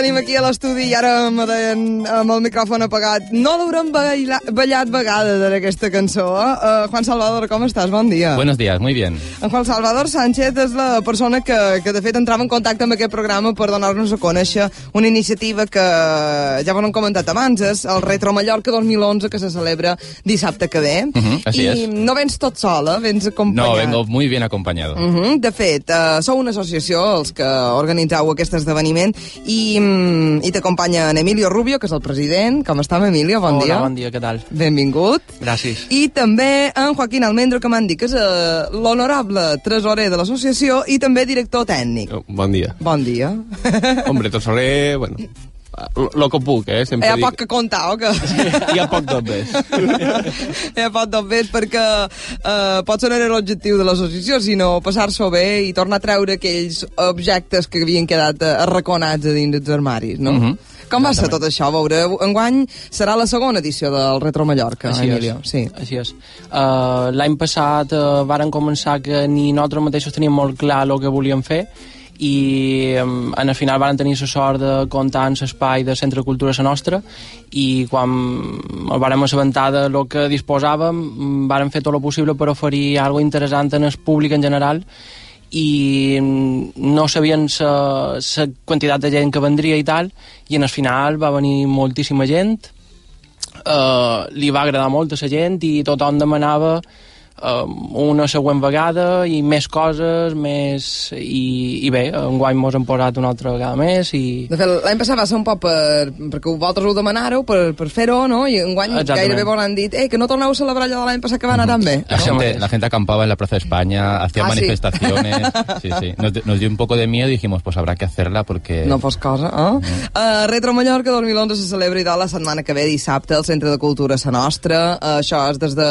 tenim aquí a l'estudi i ara me deien amb el micròfon apagat. No l'haurem ballat, vegades en aquesta cançó. Eh? Uh, Juan Salvador, com estàs? Bon dia. Buenos días, muy bien. En Juan Salvador Sánchez és la persona que, que de fet entrava en contacte amb aquest programa per donar-nos a conèixer una iniciativa que ja hem comentat abans, és el Retro Mallorca 2011 que se celebra dissabte que ve. Uh -huh, así I es. no vens tot sol, eh? vens acompanyat. No, vengo muy bien acompañado. Uh -huh. De fet, uh, sou una associació, els que organitzeu aquest esdeveniment, i, mm, i t'acompanya en Emilio Rubio, que és el president. Com està, Emilio? Bon Hola, dia. bon dia, què tal? Benvingut. Gràcies. I també en Joaquín Almendro, que m'han dit que és uh, l'honorable tresorer de l'associació i també director tècnic. Oh, Bon dia. Bon dia. Hombre, tesorer, bueno, lo, que puc, eh? Sempre Hi ha poc que contar, o què? Hi ha poc més. Hi ha poc més perquè uh, pot ser no era l'objectiu de l'associació, sinó passar-s'ho bé i tornar a treure aquells objectes que havien quedat uh, arraconats a dins dels armaris, no? Mhm. Com va ser tot això? A veure, enguany serà la segona edició del Retro Mallorca, Així Emilio. és. Sí. Així és. Uh, L'any passat uh, varen començar que ni nosaltres mateixos teníem molt clar el que volíem fer i en el final van tenir la sort de comptar en l'espai de Centre de Cultura la nostra i quan el vàrem assabentar de lo que disposàvem varen fer tot el possible per oferir algo interessant en el públic en general i no sabien la quantitat de gent que vendria i tal i en el final va venir moltíssima gent. Uh, li va agradar molt a la gent i tothom demanava una següent vegada i més coses més i, i bé, enguany mos hem posat una altra vegada més i De fet, l'any passat va ser un poc per, perquè vosaltres ho demanàreu per, per fer-ho, no? I enguany Exactament. gairebé vos han dit eh, que no torneu a celebrar allò de l'any passat que va anar tan bé. La, Eso gente, la gente acampaba en la Plaza de España, hacía Ah, sí. manifestaciones. Sí, sí. Nos, nos dio un poco de miedo y dijimos, pues habrá que hacerla porque... No fos cosa, eh? Uh, Retro Mallorca 2011 se celebra i la setmana que ve, dissabte, al Centre de Cultura Sa Nostra. Uh, això és des de,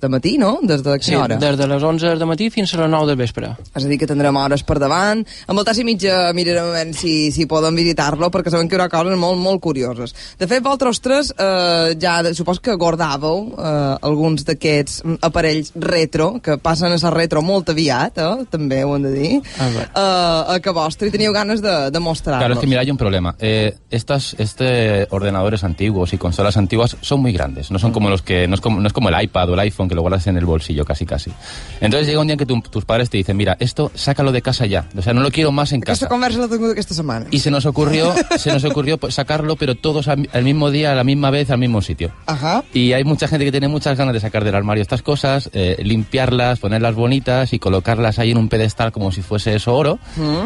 de matí, no? Des de sí, hora? des de les 11 de matí fins a les 9 del vespre És a dir, que tindrem hores per davant. Amb el tas i mitja mirarem a veure si, si poden visitar-lo, perquè sabem que hi haurà coses molt, molt curioses. De fet, vosaltres tres eh, ja de, supos que guardàveu eh, alguns d'aquests aparells retro, que passen a ser retro molt aviat, eh, també ho hem de dir, Ah, bé. eh, a que vostre i teníeu ganes de, de mostrar-los. Claro, es que mira, hay un problema. Eh, estas este ordenadores antiguos y consolas antiguas son muy grandes. No son como los que no es como, no es como el iPad o el iPhone que lo guardas en el bolsillo casi casi. Entonces llega un día en que tu- tus padres te dicen, mira, esto sácalo de casa ya. O sea, no lo quiero más en casa. l'he tingut aquesta setmana. Y se nos ocurrió, se nos ocurrió pues, sacarlo, pero todos al, al mismo día, a la misma vez, al mismo sitio. Ajá. Y hay mucha gente que tiene muchas ganas de sacar del armario estas cosas, eh, limpiarlas, ponerlas bonitas y colocarlas ahí en un pedestal como si fuese eso oro.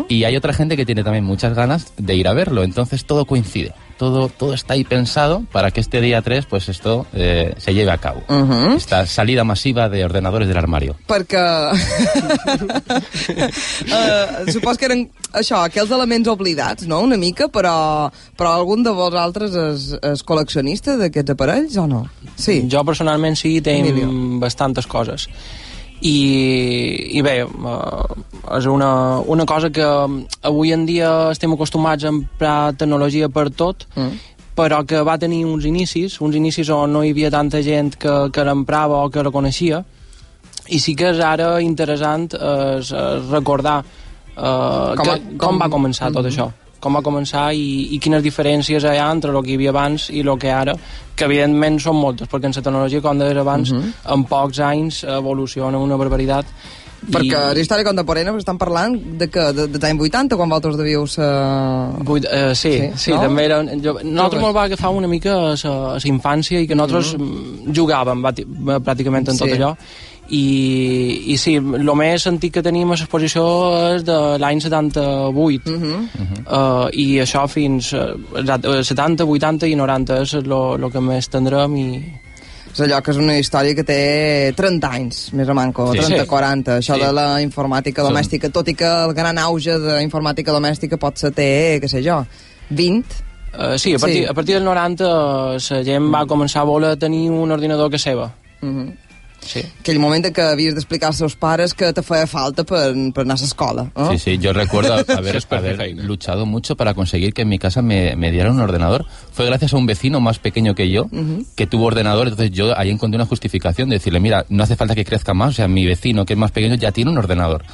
Y hay otra gente que tiene también muchas ganas de ir a verlo. Entonces todo coincide. Todo, todo está ahí pensado para que este día 3 pues esto eh, se lleve a cabo. Ujú. Esta salida masiva de ordenadores del armario. perquè uh, supos que eren això, aquells elements oblidats, no?, una mica, però, però algun de vosaltres és, és col·leccionista d'aquests aparells o no? Sí. Jo personalment sí, tinc bastantes coses. I, i bé, eh, és una, una cosa que avui en dia estem acostumats a emprar tecnologia per tot, Mm. però que va tenir uns inicis, uns inicis on no hi havia tanta gent que, que l'emprava o que la coneixia, i sí que és ara interessant eh, és recordar eh, Com que, com, com- va començar tot això com va començar i, i quines diferències hi ha entre el que hi havia abans i el que ara, que evidentment són moltes, perquè en la tecnologia, com deies abans, en pocs anys evoluciona una barbaritat. Perquè la història contemporània estan parlant de que de, dels anys 80, quan vosaltres devíeu ser... Vuit, eh, sí, Sí, sí, no? també era... Jo, nosaltres molt va agafar una mica a la infància i que nosaltres mm. jugàvem bati- pràcticament en tot Sí. allò i, i sí, el més antic que tenim a l'exposició és de l'any 78 Uh -huh. uh, i això fins uh, 70, 80 i 90 és el que més tindrem i, És allò que és una història que té 30 anys, més o manco, Sí. 30-40, això Sí. de la informàtica domèstica, tot i que el gran auge d'informàtica domèstica pot ser té, què sé jo, 20, Uh, sí, a partir, Sí. sí. a partir del 90 la gent va començar a voler tenir un ordinador que seva. Uh -huh. Sí. Aquell moment en què havies d'explicar als seus pares que te feia falta per, per anar a l'escola. Eh? Sí, sí, yo recuerdo haber, Es perfecta, haber ¿no? luchado mucho para conseguir que en mi casa me, me dieran un ordenador. Fue gracias a un vecino más pequeño que yo que tuvo ordenador, entonces yo ahí encontré una justificación de decirle, mira, no hace falta que crezca más, o sea, mi vecino que es más pequeño ya tiene un ordenador.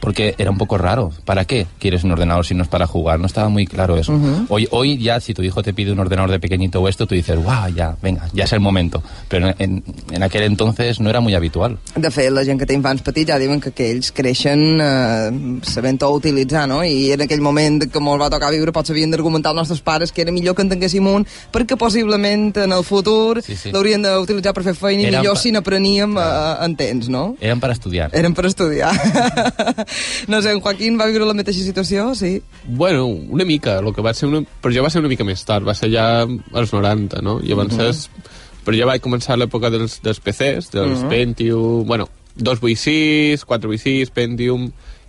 Porque era un poco raro. ¿Para qué quieres un ordenador si no es para jugar? No estaba muy claro eso. hoy, hoy ya, si tu hijo te pide un ordenador de pequeñito o esto, tú dices, wow, ya, venga, ya es el momento. Pero en, en aquel entonces no era muy habitual. De fet, la gent que té infants petits ja diuen que, que ells creixen eh, sabent-ho utilitzar, no? I en aquell moment que ens va tocar viure potser havien d'argumentar als nostres pares que era millor que en tinguéssim un perquè possiblement en el futur Sí, sí. l'haurien d'utilitzar per fer feina i millor pa- si n'apreníem eh, en temps, no? Eran para estudiar. Eren per estudiar. no sé, en Joaquín va viure la mateixa situació, sí? Bueno, una mica, el que va ser una... però ja va ser una mica més tard, va ser ja als 90, no? I abans és... Però ja vaig començar l'època dels, dels PCs, dels Pentium... Bueno, 286, 486, Pentium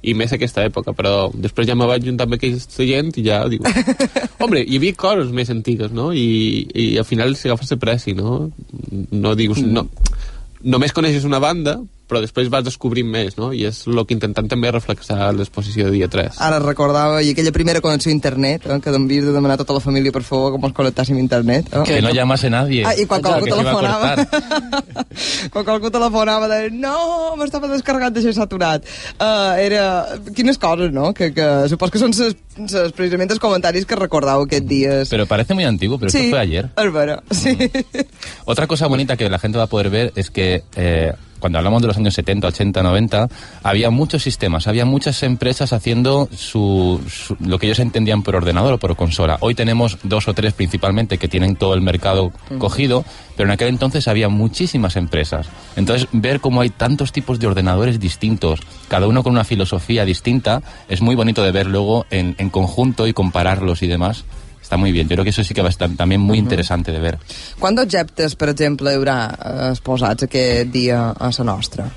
i més aquesta època, però després ja me vaig juntar amb aquesta gent i ja diu... Hombre, hi havia coses més antigues, no? I, i al final si agafes el preci, no? No dius... No, només coneixes una banda, però després vas descobrint més, no? I és el que intentant també reflexar a l'exposició de dia 3. Ara recordava, i aquella primera connexió a internet, eh, que d'enviar de demanar a tota la família, per favor, que ens connectàssim a internet. Eh? Que no llamase nadie. Ah, i quan Claro, qualcú telefonava... quan qualcú telefonava de no, m'estava descarregant d'això saturat. Uh, era... Quines coses, no? Que, que supos que són ses, ses, precisament els comentaris que recordau aquests dies. Pero parece muy antiguo, pero sí, esto fue ayer. és vera, sí. Otra cosa bonita que la gente va a poder ver es que eh, cuando hablamos de los años 70, 80, 90, había muchos sistemas, había muchas empresas haciendo su, su- lo que ellos entendían por ordenador o por consola. Hoy tenemos dos o tres principalmente que tienen todo el mercado cogido, pero en aquel entonces había muchísimas empresas. Entonces, ver cómo hay tantos tipos de ordenadores distintos, cada uno con una filosofía distinta, es muy bonito de ver luego en, en conjunto y compararlos y demás. Está muy bien. Yo creo que eso sí que va a estar también muy interesante de ver. Quants objectes, per exemple, hi haurà eh, exposats aquest dia a la nostra?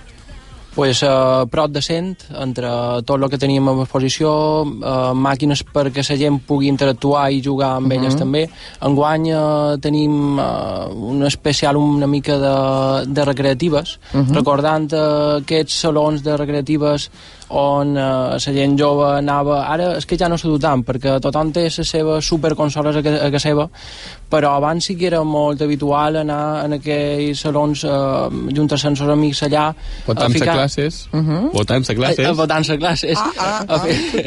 pues, uh, prop de 100 entre tot el que teníem a exposició uh, màquines perquè la gent pugui interactuar i jugar amb uh -huh. elles també enguany uh, tenim uh, un especial una mica de, de recreatives uh -huh. recordant uh, aquests salons de recreatives on uh, la gent jove anava ara és que ja no s'ha dut tant perquè tothom té les seves superconsoles a, a casa seva però abans sí que era molt habitual anar en aquells salons uh, juntar-se amb els amics allà Votant-se classes, votant-se classes. a, a votant-se classes ah, a fer...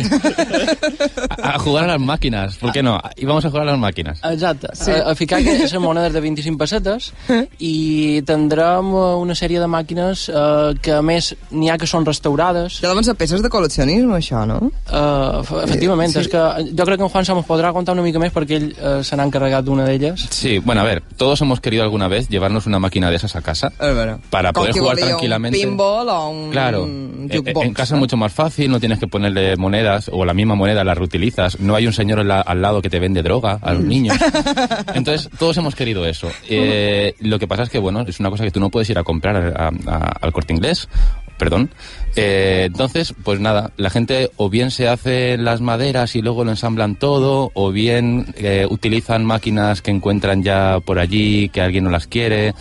A, a jugar a las máquinas, ¿por qué no? Íbamos a jugar a las máquinas. Exacte, sí. a, a ficar aquestes monedes de 25 pessetes i tindrem eh, una sèrie de màquines eh, que a més n'hi ha que són restaurades Ja deuen ser peces de col·leccionisme, això, no? Uh, efectivament, Sí. és que jo crec que en Juan se mos podrà contar una mica més perquè ell uh, se n'ha encarregat d'una d'elles. Sí, bueno, a ver, todos hemos querido alguna vez llevarnos una máquina de esas a casa. Vera. Para Com poder jugar tranquilamente. un pinball o un Claro, un eh, jukebox. en casa es eh? mucho más fácil, no tienes que ponerle monedas o la misma moneda la reutilizas. No hay un señor en la- al lado que te vende droga a los niños. Entonces, todos hemos querido eso. Eh, lo que pasa es que, bueno, es una cosa que tú no puedes ir a comprar a- a- al corte inglés. Perdón. Eh, entonces, pues nada, la gente o bien se hace las maderas y luego lo ensamblan todo, o bien eh, utilizan máquinas que encuentran ya por allí, que alguien no las quiere.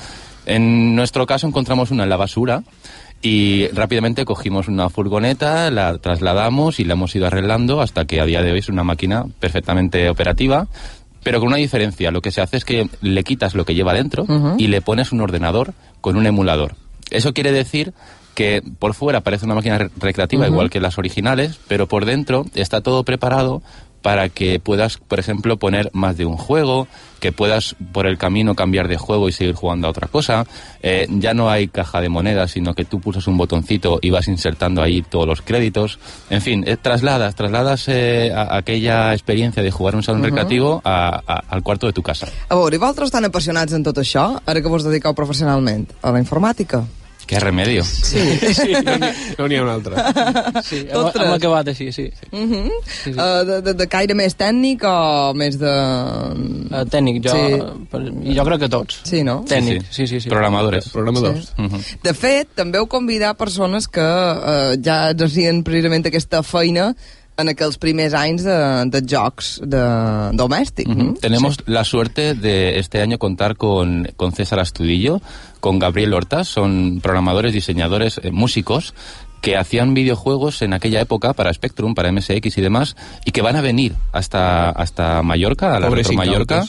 En nuestro caso encontramos una en la basura y rápidamente cogimos una furgoneta, la trasladamos y la hemos ido arreglando hasta que a día de hoy es una máquina perfectamente operativa. Pero con una diferencia, lo que se hace es que le quitas lo que lleva dentro y le pones un ordenador con un emulador. Eso quiere decir que por fuera parece una máquina re- recreativa igual que las originales, pero por dentro está todo preparado para que puedas, por ejemplo, poner más de un juego, que puedas por el camino cambiar de juego y seguir jugando a otra cosa. Eh, ya no hay caja de monedas, sino que tú pulsas un botoncito y vas insertando ahí todos los créditos. En fin, eh, trasladas, trasladas eh, a- aquella experiencia de jugar un salón recreativo a- a- al cuarto de tu casa. A veure, i vosaltres tan apassionats en tot això, ara que vos dediqueu professionalment a la informàtica? ¡Qué remedio! Sí, sí, No n'hi no ha una altra. sí hem, Tot hem acabat així, sí. sí. Uh -huh. Sí, sí. Uh, de, de, de caire més tècnic o més de... Uh, tècnic, jo, Sí. sí. jo crec que tots. Sí, no? Tècnic, sí, sí. sí. Programadores. Programadors. Ujú. De fet, també heu convidat persones que eh, ja exercien precisament aquesta feina en aquells primers anys de, de jocs de, domèstics. Uh -huh. Tenemos sí. la suerte de este año contar con, con César Astudillo, con Gabriel Hortas, son programadores, diseñadores, eh, músicos que hacían videojuegos en aquella época para Spectrum, para MSX y demás, y que van a venir hasta, hasta Mallorca, a la Retro Mallorca.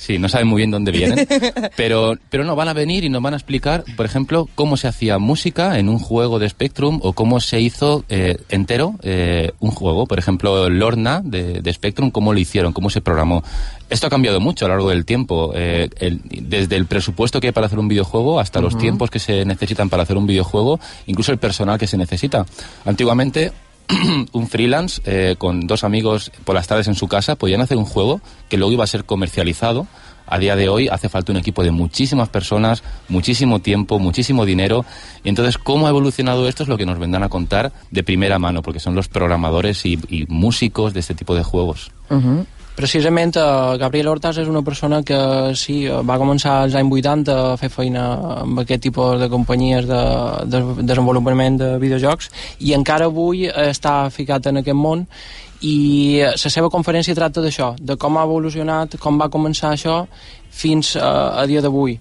Sí, no saben muy bien dónde vienen, pero, pero no, van a venir y nos van a explicar, por ejemplo, cómo se hacía música en un juego de Spectrum o cómo se hizo eh, entero eh, un juego. Por ejemplo, Lorna de, de, Spectrum, cómo lo hicieron, cómo se programó. Esto ha cambiado mucho a lo largo del tiempo, eh, el, desde el presupuesto que hay para hacer un videojuego hasta uh -huh. los tiempos que se necesitan para hacer un videojuego, incluso el personal que se necesita. Antiguamente un freelance eh, con dos amigos por las tardes en su casa podían hacer un juego que luego iba a ser comercializado. A día de hoy hace falta un equipo de muchísimas personas, muchísimo tiempo, muchísimo dinero. Y entonces, ¿cómo ha evolucionado esto? Es lo que nos vendrán a contar de primera mano, porque son los programadores y, músicos de este tipo de juegos. Precisament, uh, Gabriel Hortas és una persona que sí, va començar als anys 80 a fer feina amb aquest tipus de companyies de, de desenvolupament de videojocs i encara avui està ficat en aquest món i la seva conferència tracta d'això, de com ha evolucionat, com va començar això fins uh, a dia d'avui.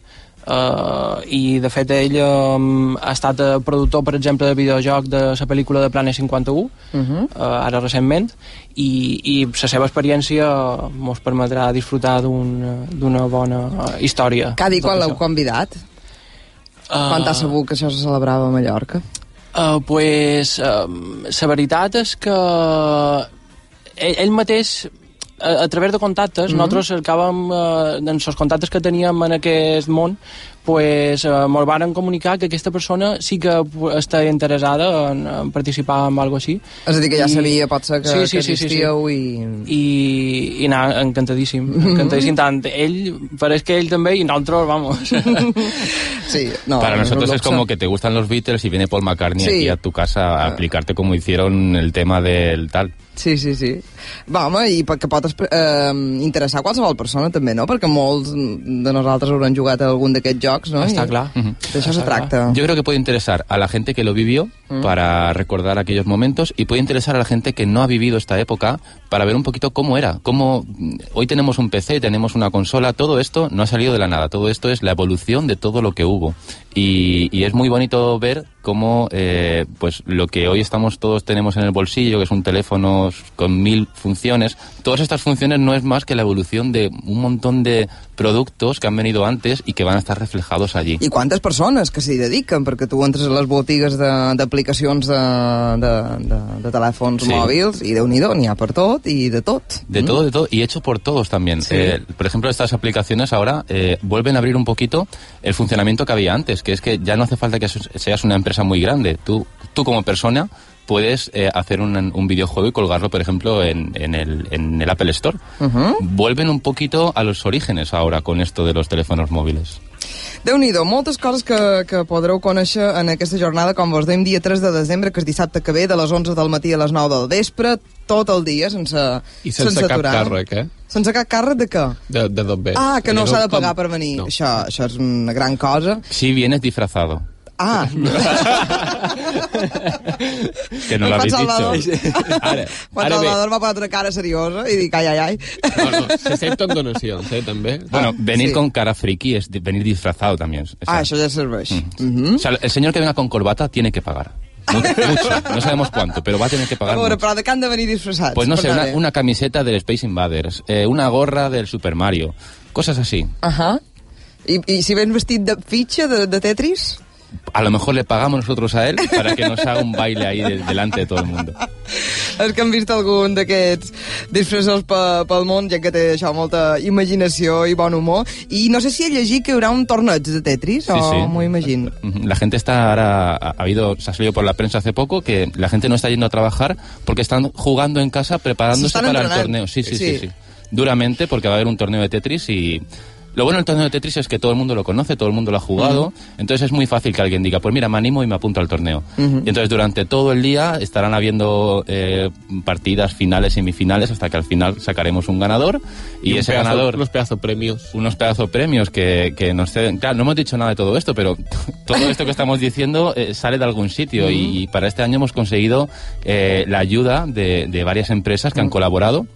Uh, i de fet ell um, ha estat productor per exemple de videojoc de la pel·lícula de Planet 51 uh -huh. uh, ara recentment i, i la seva experiència ens permetrà disfrutar d'una un, bona història Cadi, quan l'heu convidat? Uh, quan t'ha sabut que això se celebrava a Mallorca? Uh, pues uh, la veritat és que ell, ell mateix a, a través de contactes, mm -hmm. nosaltres cercàvem eh, en els contactes que teníem en aquest món pues, eh, ens varen comunicar que aquesta persona sí que està interessada en, en participar en alguna així. És a dir, que ja I... sabia potser que, sí, sí, que existíeu sí, sí, sí. i... I, i anar encantadíssim, encantadíssim tant ell, pareix que ell també i nosaltres, vamos. sí, no, Para nosotros es como que te gustan los Beatles y viene Paul McCartney sí. aquí a tu casa a explicarte cómo hicieron el tema del tal. Sí, sí, sí. Va, home, i que pot eh, interessar qualsevol persona també, no? Perquè molts de nosaltres hauran jugat a algun d'aquests jocs, no? Està clar. -huh. D'això se tracta. Yo creo que puede interesar a la gente que lo vivió -huh. para recordar aquellos momentos y puede interesar a la gente que no ha vivido esta época para ver un poquito cómo era, cómo hoy tenemos un PC, tenemos una consola, todo esto no ha salido de la nada, todo esto es la evolución de todo lo que hubo. Y, y es muy bonito ver cómo eh, pues lo que hoy estamos todos tenemos en el bolsillo, que es un teléfono con mil funciones, todas estas funciones no es más que la evolución de un montón de productos que han venido antes y que van a estar reflejados allí. I quantes persones que s'hi dediquen? Perquè tu entres a les botigues d'aplicacions de, de, de, de, de telèfons sí. mòbils i déu nhi n'hi ha per tot i de tot. De mm. todo, de todo, y hecho por todos también. Sí. Eh, por ejemplo, estas aplicaciones ahora eh, vuelven a abrir un poquito el funcionamiento que había antes, que es que ya no hace falta que seas una empresa muy grande. Tú, tú como persona puedes eh, hacer un, un, videojuego y colgarlo, por ejemplo, en, en, el, en el, Apple Store. Uh -huh. Vuelven un poquito a los orígenes ahora con esto de los teléfonos móviles. déu nhi moltes coses que, que podreu conèixer en aquesta jornada, com vos dèiem, dia 3 de desembre, que és dissabte que ve, de les 11 del matí a les 9 del vespre, tot el dia, sense, I sense, sense cap aturar. càrrec, eh? Sense cap càrrec de què? De, de ve. Ah, que no s'ha de pagar com... per venir. No. Això, això és una gran cosa. Si vienes disfrazado. Ah. que no l'habéis dicho. Ara, Quan ara Salvador m'ha posat una cara seriosa i dic, ai, ai, ai. No, no, s'accepten donacions, eh, també. Bueno, venir sí. con cara friki es venir disfrazado también. O sea, ah, això ja serveix. Mm. Uh -huh. O sea, el señor que venga con corbata tiene que pagar. Mucho, no sabemos cuánto, pero va a tener que pagar. Mucho. però de què han de venir disfressats? Pues no sé, una, una, camiseta del Space Invaders, eh, una gorra del Super Mario, cosas así. Ajá. I, I si vens vestit de fitxa, de, de Tetris? A lo mejor le pagamos nosotros a él para que nos haga un baile ahí de, delante de todo el mundo. És que hem vist algun d'aquests disfressos pe, pel món, ja que té això molta imaginació i bon humor. I no sé si he llegit que hi haurà un torneig de Tetris, sí, o sí. m'ho imagino. La gente está ahora, ha habido, se ha salido por la prensa hace poco que la gente no está yendo a trabajar porque están jugando en casa preparándose para entrenant. el torneo. Sí, sí Sí. sí, sí. Duramente porque va a haber un torneo de Tetris y Lo bueno del torneo de Tetris es que todo el mundo lo conoce, todo el mundo lo ha jugado, entonces es muy fácil que alguien diga, pues mira, me animo y me apunto al torneo. Y entonces durante todo el día estarán habiendo eh, partidas, finales, semifinales, hasta que al final sacaremos un ganador y, un ese pedazo- ganador Unos pedazos premios. unos pedazos premios que, que nos ceden. Claro, no hemos dicho nada de todo esto, pero todo esto que estamos diciendo eh, sale de algún sitio y, y para este año hemos conseguido eh, la ayuda de, de varias empresas que han colaborado,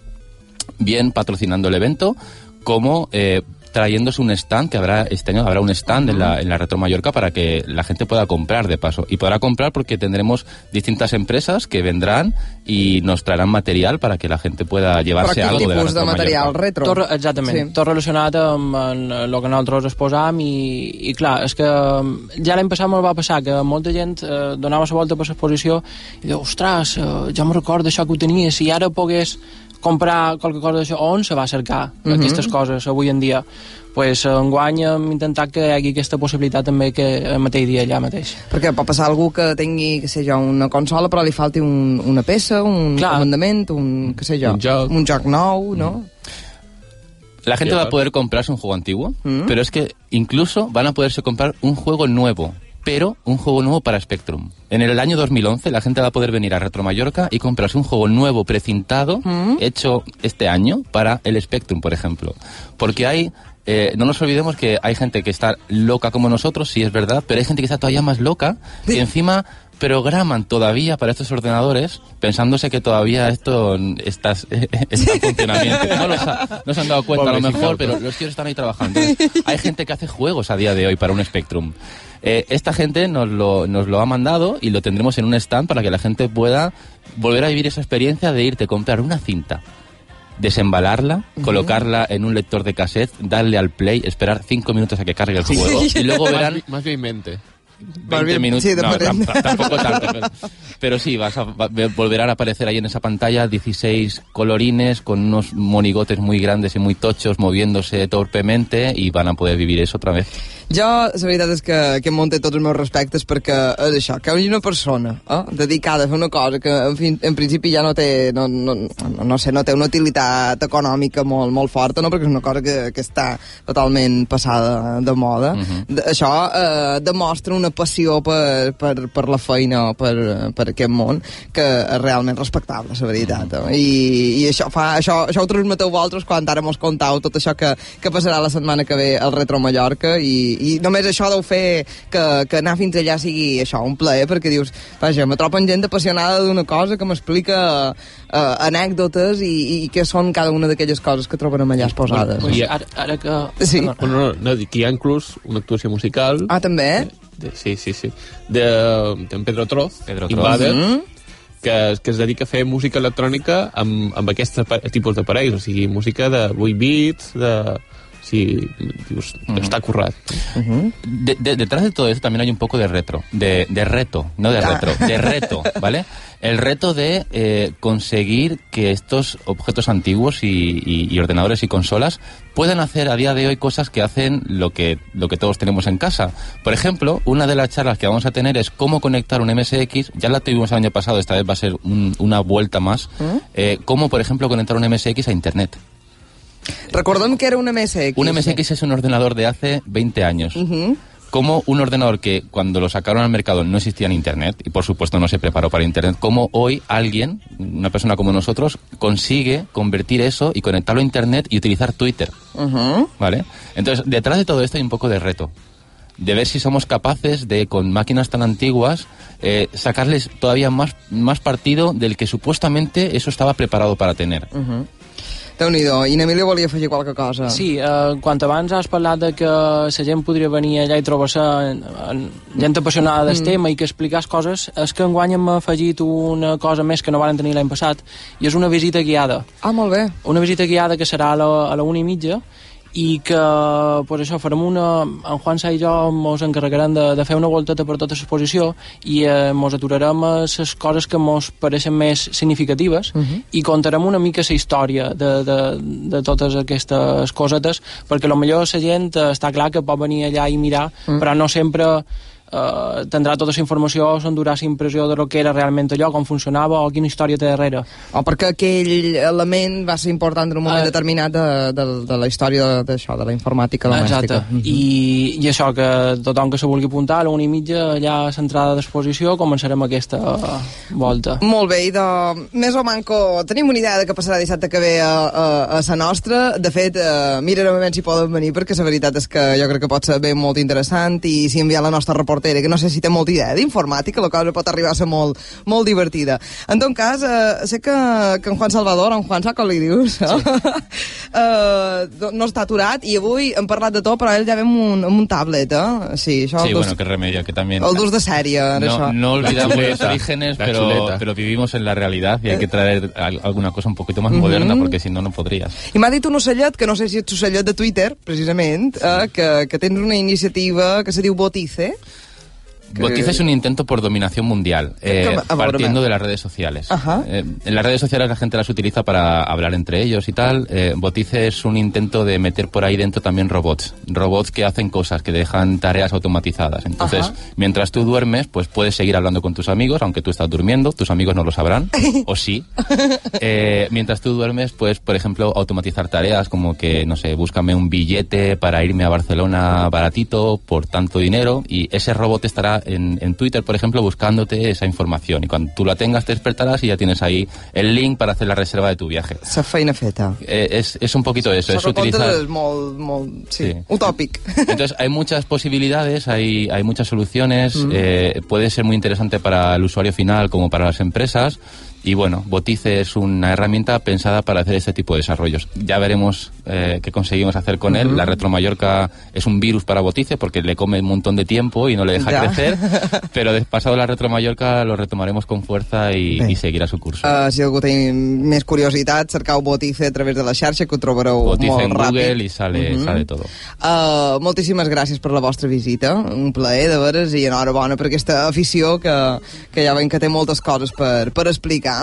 bien patrocinando el evento, como eh, trayéndose un stand, que habrá este año habrá un stand en la, en la Retro Mallorca para que la gente pueda comprar de paso. Y podrá comprar porque tendremos distintas empresas que vendrán y nos traerán material para que la gente pueda llevarse algo de la tipus de Retro material Mallorca. retro? Tot, exactament, Sí. tot relacionat amb el que nosaltres exposam i, i clar, és que mm, ja l'any passat me'l va passar que molta gent eh, donava la volta per l'exposició i diu, ostres, eh, ja me recordo això que ho tenia, si ara pogués comprar qualque cosa d'això, on se va cercar Mhm. aquestes coses avui en dia? pues, enguany hem intentat que hi hagi aquesta possibilitat també que el mateix dia allà mateix. Perquè pot passar algú que tingui, que sé jo, una consola però li falti un, una peça, un Clar. comandament, un, que sé jo, Un joc. un joc nou, no? La gente va a poder comprarse un juego antiguo, Mm. pero es que incluso van a poderse comprar un juego nuevo, pero un juego nuevo para Spectrum. En el año 2011 la gente va a poder venir a Retro Mallorca y comprarse un juego nuevo precintado, Mm. hecho este año para el Spectrum, por ejemplo. Porque hay... eh, no nos olvidemos que hay gente que está loca como nosotros, sí es verdad, pero hay gente que está todavía más loca y encima programan todavía para estos ordenadores pensándose que todavía esto está, está en funcionamiento. No, los ha- no se han dado cuenta a lo mejor, pero los tíos están ahí trabajando. Hay gente que hace juegos a día de hoy para un Spectrum. Eh, esta gente nos lo, nos lo ha mandado y lo tendremos en un stand para que la gente pueda volver a vivir esa experiencia de irte a comprar una cinta, desembalarla, colocarla en un lector de cassette, darle al play, esperar cinco minutos a que cargue el juego y luego Más, verán bi- más bien mente. 20 bien, minutos. sí, no, tampoco tanto. Pero, pero sí, vas a, va- volverán a aparecer ahí en esa pantalla 16 colorines con unos monigotes muy grandes y muy tochos moviéndose torpemente y van a poder vivir eso otra vez. Jo, la veritat és que, que em monté tots els meus respectes perquè és això, que una persona eh, dedicada a fer una cosa que en, fi, en principi ja no té, no, no, no, no sé, no té una utilitat econòmica molt, molt forta, no? perquè és una cosa que, que està totalment passada de moda. Uh Mhm. -huh. Això eh, demostra una passió per, per, per la feina, per, per aquest món, que és realment respectable, la veritat. Mhm. Eh? I, i això, fa, això, això ho transmeteu vosaltres quan ara mos contau tot això que, que passarà la setmana que ve al Retro Mallorca i, i només això deu fer que, que anar fins allà sigui això, un plaer, perquè dius, vaja, me troben gent apassionada d'una cosa que m'explica uh, anècdotes i, i què són cada una d'aquelles coses que troben allà exposades. Pues, I- ara, ara que... Sí. perdona. Bueno, no, no, dic que hi ha inclús una actuació musical Ah, també? de, sí, sí, sí de, d'en Pedro Troz, Pedro Troz. Invader, Mm? que, que es dedica a fer música electrònica amb, amb aquests apa- tipus d'aparells, o sigui, música de 8 bits, de... Sí, currat. De- de- detrás de todo esto también hay un poco de retro, de, de reto, no de Ah. retro, de reto, ¿vale? El reto de eh, conseguir que estos objetos antiguos y, y- y ordenadores y consolas puedan hacer a día de hoy cosas que hacen lo que, lo que todos tenemos en casa. Por ejemplo, una de las charlas que vamos a tener es cómo conectar un MSX, ya la tuvimos el año pasado, esta vez va a ser un- una vuelta más, eh, cómo, por ejemplo, conectar un MSX a Internet. Recordem que era un MSX. Un MSX es un ordenador de hace 20 años. Ujú. Como un ordenador que cuando lo sacaron al mercado no existía en Internet y por supuesto no se preparó para Internet, como hoy alguien, una persona como nosotros, consigue convertir eso y conectarlo a Internet y utilizar Twitter. ¿Vale? Entonces, detrás de todo esto hay un poco de reto. De ver si somos capaces de, con máquinas tan antiguas, eh, sacarles todavía más, más partido del que supuestamente eso estaba preparado para tener. Déu-n'hi-do. I en Emilio volia afegir qualque cosa. Sí, eh, quan abans has parlat de que la gent podria venir allà i trobar-se en- en- gent apassionada del mm. tema i que explicàs coses, és que enguany hem afegit una cosa més que no van tenir l'any passat, i és una visita guiada. Ah, molt bé. Una visita guiada que serà a la, a la una i mitja, i que, pues això, farem una... En Juan Sa i jo mos encarregarem de, de fer una volteta per tota l'exposició i eh, mos aturarem a les coses que mos pareixen més significatives uh -huh. i contarem una mica la història de, de, de totes aquestes cosetes, perquè millor la gent eh, està clar que pot venir allà i mirar, uh -huh. però no sempre eh, tindrà tota la informació, s'endurà la impressió de lo que era realment allò, com funcionava o quina història té darrere. O perquè aquell element va ser important en un moment Eh. determinat de, de, de la història d'això, de la informàtica domèstica. Exacte. I, I això, que tothom que se vulgui apuntar a la una i mitja, allà a l'entrada d'exposició, començarem aquesta uh, volta. Molt bé, i de més o manco tenim una idea de què passarà dissabte que ve a, a, a sa nostra. De fet, eh, mirarem a veure si poden venir, perquè la veritat és que jo crec que pot ser ben molt interessant i si enviar la nostra reportera, que no sé si té molta idea d'informàtica, la cosa pot arribar a ser molt, molt divertida. En tot cas, eh, sé que, que en Juan Salvador, en Juan, saps com li dius? Sí. eh, no està aturat i avui hem parlat de tot, però ell ja ve amb un, amb un tablet, eh? Sí, això Sí, dus, bueno, qué remedio, que también... el dus de sèrie, No, això. no olvidamos los orígenes, la pero, chuleta. pero vivimos en la realidad y hay que traer al- alguna cosa un poquito más moderna porque si no, no podrías. I m'ha dit un ocellet, que no sé si ets ocellet de Twitter, precisament, eh, que, que tens una iniciativa que se diu Botice. Botice es un intento por dominación mundial, eh, ¿Cómo? A ver, partiendo de las redes sociales. Ajá. Eh, en las redes sociales la gente las utiliza para hablar entre ellos y tal. Eh, Botice es un intento de meter por ahí dentro también robots. Robots que hacen cosas, que dejan tareas automatizadas. Entonces, Ajá. mientras tú duermes, pues puedes seguir hablando con tus amigos, aunque tú estás durmiendo, tus amigos no lo sabrán, o sí. Eh, mientras tú duermes, puedes, por ejemplo, automatizar tareas como que, no sé, búscame un billete para irme a Barcelona baratito por tanto dinero y ese robot estará en, en Twitter, por ejemplo, buscándote esa información y cuando tú la tengas te despertarás y ya tienes ahí el link para hacer la reserva de tu viaje. La feina feta. Eh, es, es un poquito eso, es utilizar... és molt, molt, sí, Sí. Entonces hay muchas posibilidades, hay, hay muchas soluciones, eh, puede ser muy interesante para el usuario final como para las empresas. Y bueno, Botice es una herramienta pensada para hacer este tipo de desarrollos. Ya veremos eh, qué conseguimos hacer con él. La Retro Mallorca es un virus para Botice porque le come un montón de tiempo y no le deja Ya. crecer. Pero pasado la Retro Mallorca lo retomaremos con fuerza y, Bé. y seguirá su curso. Uh, si algú té més curiositat, cercau Botice a través de la xarxa, que ho trobareu Botice molt en ràpid. Google y sale, sale todo. Uh, moltíssimes gràcies per la vostra visita, un plaer de veres i enhorabona per aquesta afició que, que ja veiem que té moltes coses per, per explicar.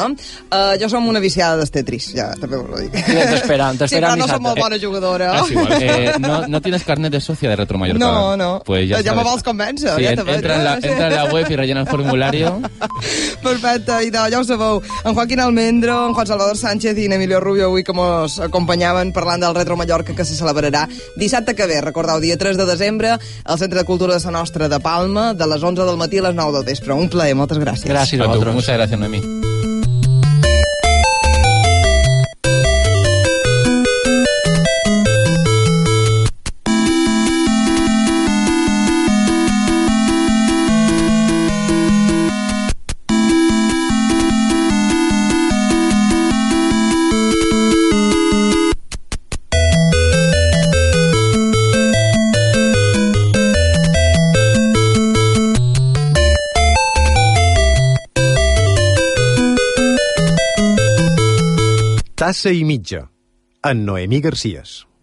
Uh, jo som una viciada dels Tetris, ja també us ho dic. T'esperem, Sí, t'esperem però no som molt bona jugadora. Ah, sí, igual. Eh, no, no tienes carnet de socia de Retro Mallorca. No, no. Pues ya, Ya me vols convèncer, Sí, ja en- entra, en la? Sí. entra en la web y rellena el formulario. Perfecte, i de, ja ho sabeu, en Joaquín Almendro, en Juan Salvador Sánchez i en Emilio Rubio avui que mos acompanyaven parlant del Retro Mallorca que se celebrarà dissabte que ve, recordeu, dia 3 de desembre al Centre de Cultura de Sa Nostra de Palma de les 11 del matí a les 9 del vespre. Un plaer, moltes gràcies. Gràcies a A tu, vosaltres. muchas gracias, Noemí. Tassa i mitja, en Noemí Garcies.